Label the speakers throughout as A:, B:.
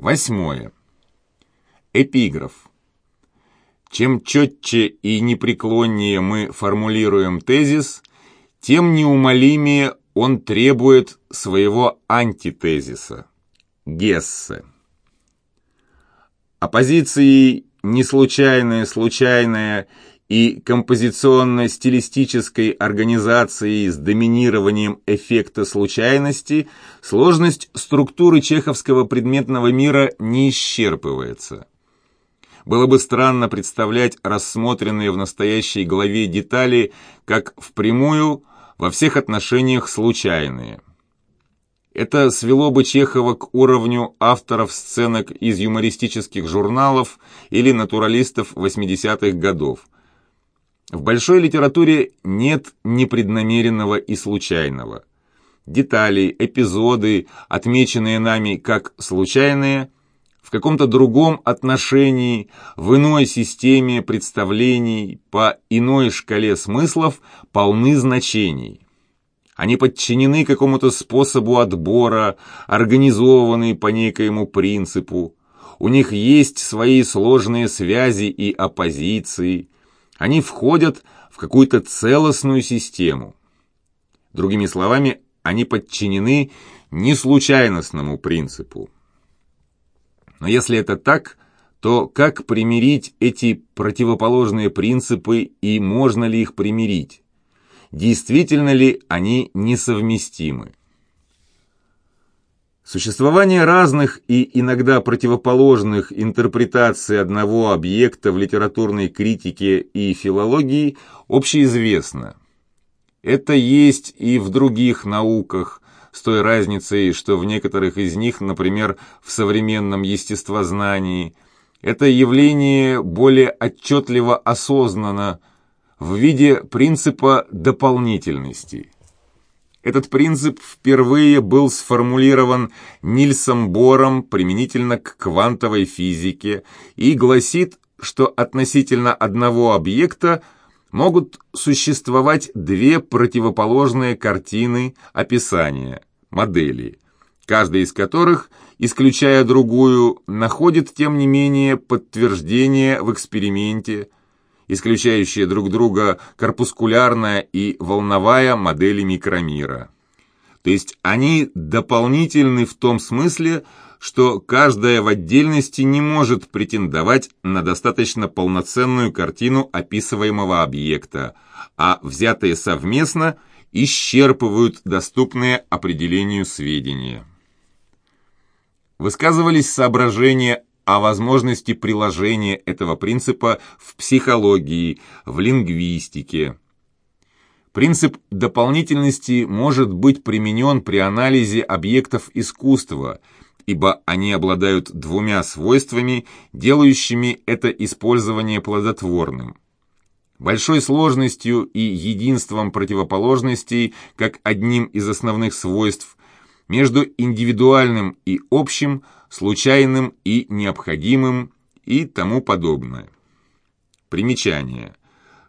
A: Восьмое. Эпиграф. Чем четче и непреклоннее мы формулируем тезис, тем неумолимее он требует своего антитезиса – Гессе. Оппозицией неслучайное, случайное и композиционно-стилистической организацией с доминированием эффекта случайности сложность структуры чеховского предметного мира не исчерпывается. Было бы странно представлять рассмотренные в настоящей главе детали как впрямую во всех отношениях случайные. Это свело бы Чехова к уровню авторов сценок из юмористических журналов или натуралистов 80-х годов. В большой литературе нет непреднамеренного и случайного. Детали, эпизоды, отмеченные нами как случайные, в каком-то другом отношении, в иной системе представлений, по иной шкале смыслов полны значений. Они подчинены какому-то способу отбора, организованы по некоему принципу. У них есть свои сложные связи и оппозиции. Они входят в какую-то целостную систему. Другими словами, они подчинены неслучайностному принципу. Но если это так, то как примирить эти противоположные принципы и можно ли их примирить? действительно ли они несовместимы. Существование разных и иногда противоположных интерпретаций одного объекта в литературной критике и филологии общеизвестно. Это есть и в других науках, с той разницей, что в некоторых из них, например, в современном естествознании, это явление более отчетливо осознано, в виде принципа дополнительности. Этот принцип впервые был сформулирован Нильсом Бором применительно к квантовой физике и гласит, что относительно одного объекта могут существовать две противоположные картины описания, модели, каждая из которых, исключая другую, находит, тем не менее, подтверждение в эксперименте – исключающие друг друга корпускулярная и волновая модели микромира. То есть они дополнительны в том смысле, что каждая в отдельности не может претендовать на достаточно полноценную картину описываемого объекта, а взятые совместно исчерпывают доступные определению сведения. Высказывались соображения о возможности приложения этого принципа в психологии, в лингвистике. Принцип дополнительности может быть применен при анализе объектов искусства, ибо они обладают двумя свойствами, делающими это использование плодотворным. Большой сложностью и единством противоположностей, как одним из основных свойств, между индивидуальным и общим – случайным и необходимым и тому подобное. Примечание.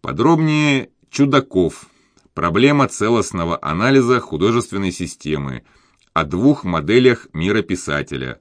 A: Подробнее Чудаков. Проблема целостного анализа художественной системы о двух моделях мира писателя.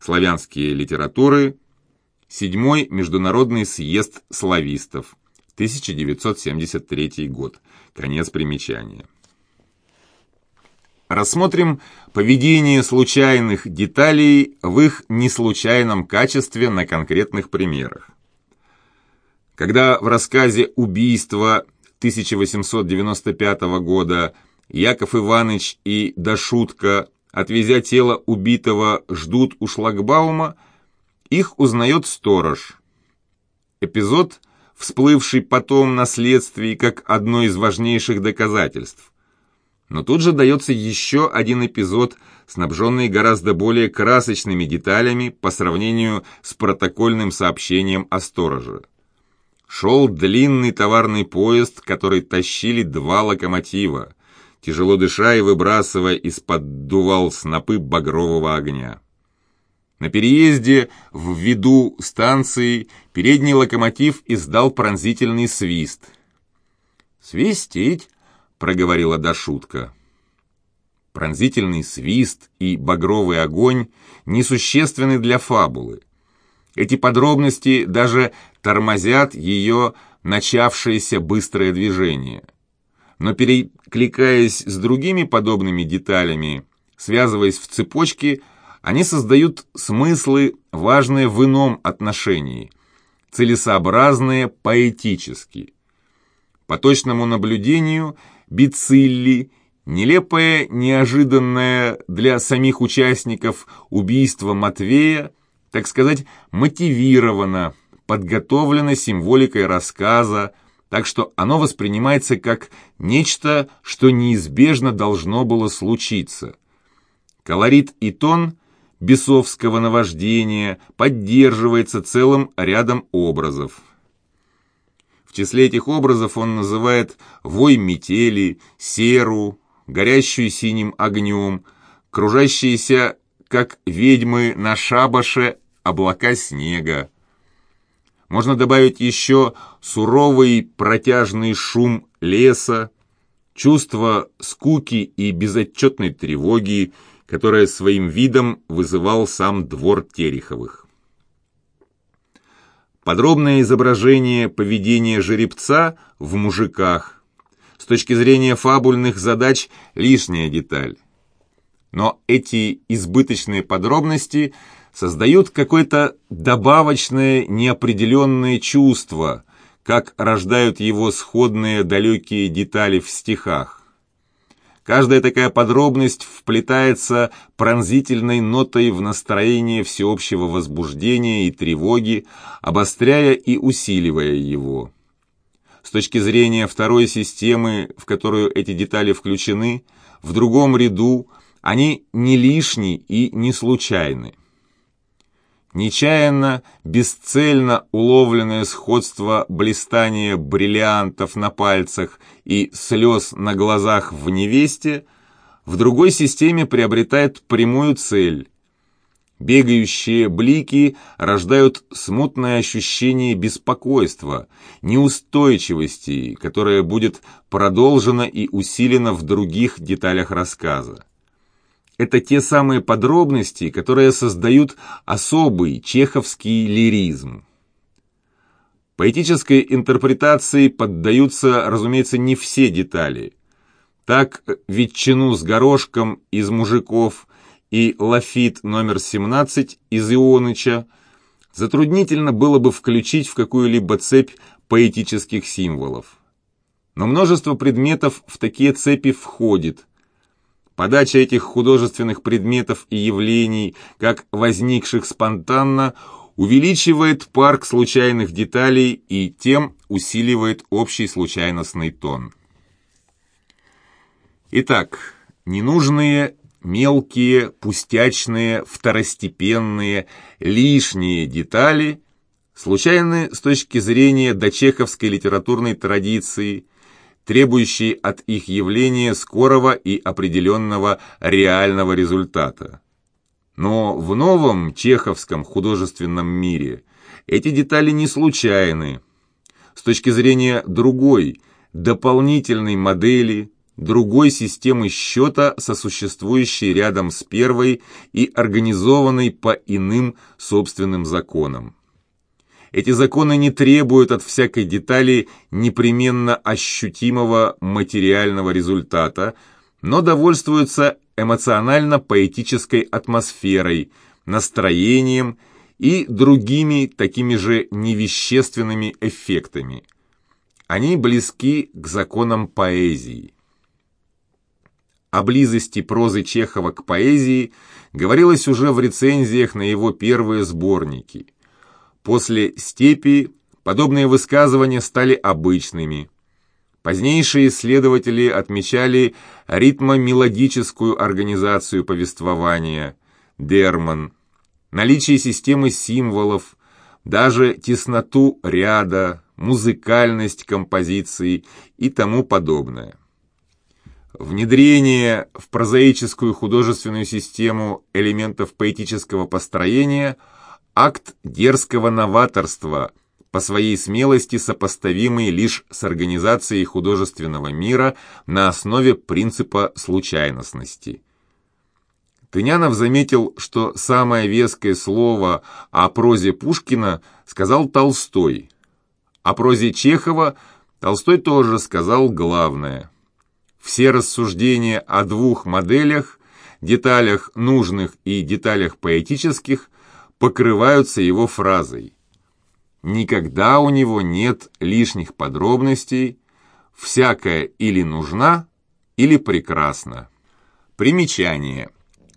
A: Славянские литературы. Седьмой Международный съезд славистов. 1973 год. Конец примечания. Рассмотрим поведение случайных деталей в их неслучайном качестве на конкретных примерах. Когда в рассказе «Убийство» 1895 года Яков Иванович и Дашутка, отвезя тело убитого, ждут у шлагбаума, их узнает сторож. Эпизод, всплывший потом на следствии как одно из важнейших доказательств. Но тут же дается еще один эпизод, снабженный гораздо более красочными деталями по сравнению с протокольным сообщением о стороже. Шел длинный товарный поезд, который тащили два локомотива, тяжело дыша и выбрасывая из-под дувал снопы багрового огня. На переезде в виду станции передний локомотив издал пронзительный свист. «Свистеть!» Проговорила Дашутка. пронзительный свист и багровый огонь несущественны для фабулы. Эти подробности даже тормозят ее начавшееся быстрое движение. Но перекликаясь с другими подобными деталями, связываясь в цепочки, они создают смыслы, важные в ином отношении, целесообразные поэтически. По точному наблюдению, Бицилли Нелепое, неожиданное для самих участников убийство Матвея, так сказать, мотивировано, подготовлено символикой рассказа, так что оно воспринимается как нечто, что неизбежно должно было случиться. Колорит и тон бесовского наваждения поддерживается целым рядом образов. В числе этих образов он называет вой метели, серу, горящую синим огнем, кружащиеся, как ведьмы на шабаше, облака снега. Можно добавить еще суровый протяжный шум леса, чувство скуки и безотчетной тревоги, которое своим видом вызывал сам двор Тереховых. Подробное изображение поведения жеребца в мужиках с точки зрения фабульных задач лишняя деталь. Но эти избыточные подробности создают какое-то добавочное неопределенное чувство, как рождают его сходные далекие детали в стихах. Каждая такая подробность вплетается пронзительной нотой в настроение всеобщего возбуждения и тревоги, обостряя и усиливая его. С точки зрения второй системы, в которую эти детали включены, в другом ряду они не лишни и не случайны. Нечаянно, бесцельно уловленное сходство блистания бриллиантов на пальцах и слез на глазах в невесте в другой системе приобретает прямую цель Бегающие блики рождают смутное ощущение беспокойства, неустойчивости, которое будет продолжено и усилено в других деталях рассказа. Это те самые подробности, которые создают особый чеховский лиризм. Поэтической интерпретации поддаются, разумеется, не все детали. Так, ветчину с горошком из мужиков – и лафит номер 17 из Ионыча затруднительно было бы включить в какую-либо цепь поэтических символов. Но множество предметов в такие цепи входит. Подача этих художественных предметов и явлений, как возникших спонтанно, увеличивает парк случайных деталей и тем усиливает общий случайностный тон. Итак, ненужные мелкие, пустячные, второстепенные, лишние детали случайны с точки зрения дочеховской литературной традиции, требующей от их явления скорого и определенного реального результата. Но в новом чеховском художественном мире эти детали не случайны. С точки зрения другой, дополнительной модели – другой системы счета, сосуществующей рядом с первой и организованной по иным собственным законам. Эти законы не требуют от всякой детали непременно ощутимого материального результата, но довольствуются эмоционально-поэтической атмосферой, настроением и другими такими же невещественными эффектами. Они близки к законам поэзии. О близости прозы Чехова к поэзии говорилось уже в рецензиях на его первые сборники. После «Степи» подобные высказывания стали обычными. Позднейшие исследователи отмечали ритмо-мелодическую организацию повествования, Дерман, наличие системы символов, даже тесноту ряда, музыкальность композиции и тому подобное. Внедрение в прозаическую художественную систему элементов поэтического построения – акт дерзкого новаторства, по своей смелости сопоставимый лишь с организацией художественного мира на основе принципа случайностности. Тынянов заметил, что самое веское слово о прозе Пушкина сказал Толстой. О прозе Чехова Толстой тоже сказал главное. Все рассуждения о двух моделях, деталях нужных и деталях поэтических, покрываются его фразой. Никогда у него нет лишних подробностей, всякое или нужна, или прекрасна. Примечание.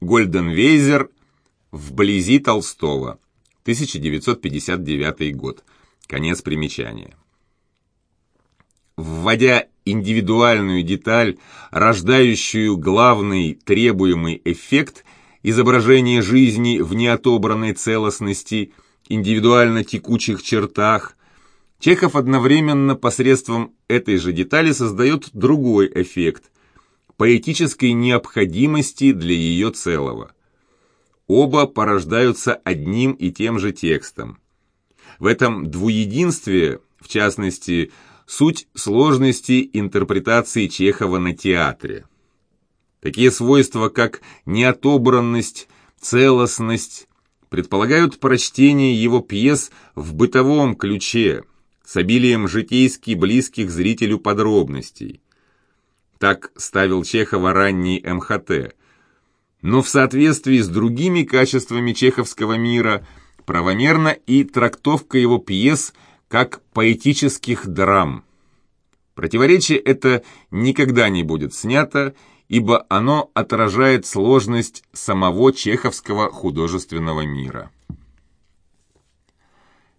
A: Гольденвейзер «Вблизи Толстого», 1959 год. Конец примечания. Вводя индивидуальную деталь, рождающую главный требуемый эффект изображения жизни в неотобранной целостности, индивидуально текучих чертах, Чехов одновременно посредством этой же детали создает другой эффект – поэтической необходимости для ее целого. Оба порождаются одним и тем же текстом. В этом двуединстве, в частности, суть сложности интерпретации Чехова на театре. Такие свойства, как неотобранность, целостность, предполагают прочтение его пьес в бытовом ключе – с обилием житейски близких зрителю подробностей. Так ставил Чехова ранний МХТ. Но в соответствии с другими качествами чеховского мира правомерна и трактовка его пьес как поэтических драм. Противоречие это никогда не будет снято, ибо оно отражает сложность самого чеховского художественного мира.